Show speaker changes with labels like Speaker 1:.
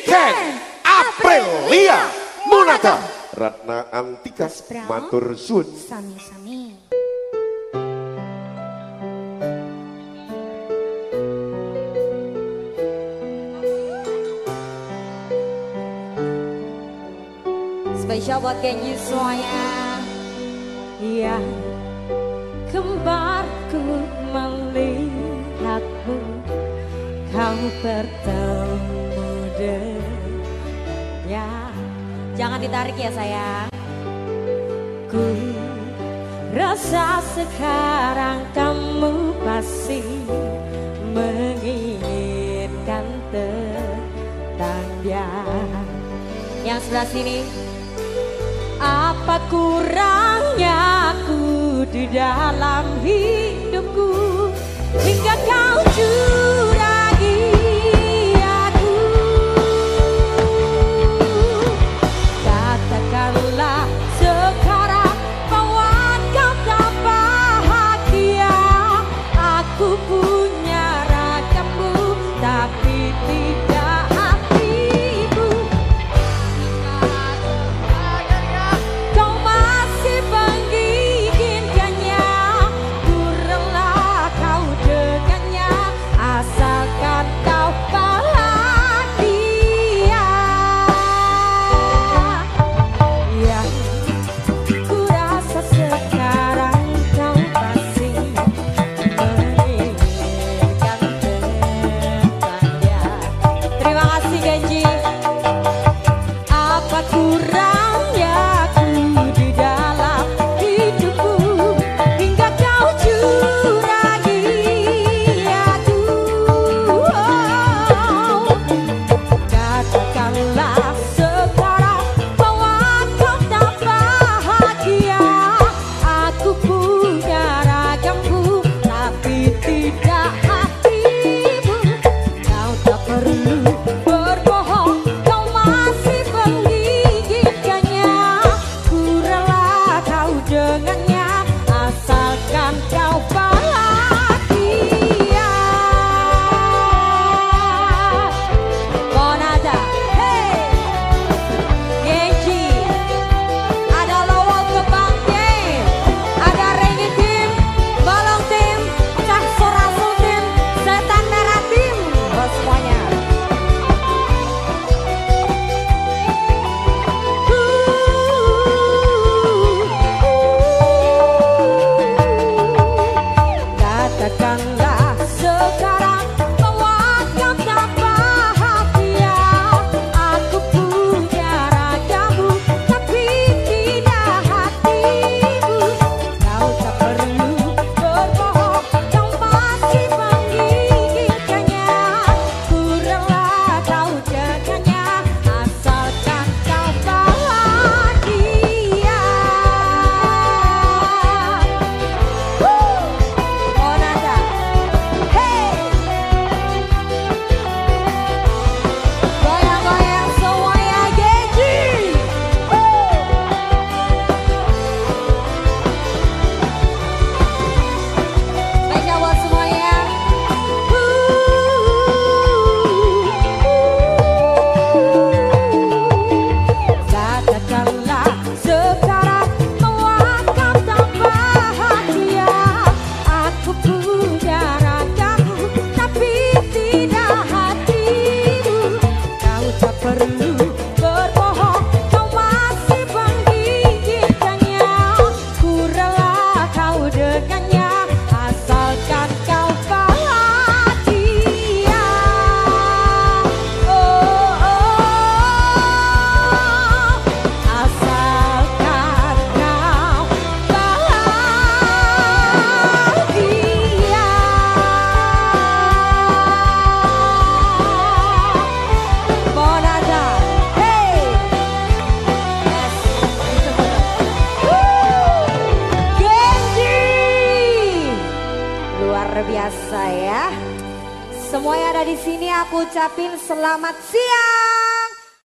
Speaker 1: Niken Aprilia Munata. Ratna Antika Matur Sun
Speaker 2: Sami-sami. Spesial buat geng semuanya.
Speaker 3: Iya. Kembarku melihatmu Kau bertemu. Ya,
Speaker 2: jangan ditarik ya sayang.
Speaker 3: Ku rasa sekarang kamu pasti menginginkan tentang dia.
Speaker 2: Yang sebelah sini,
Speaker 3: apa kurangnya aku di dalam hidupku hingga kau juga a. I'm down. luar biasa ya. Semua yang ada di sini aku ucapin selamat siang.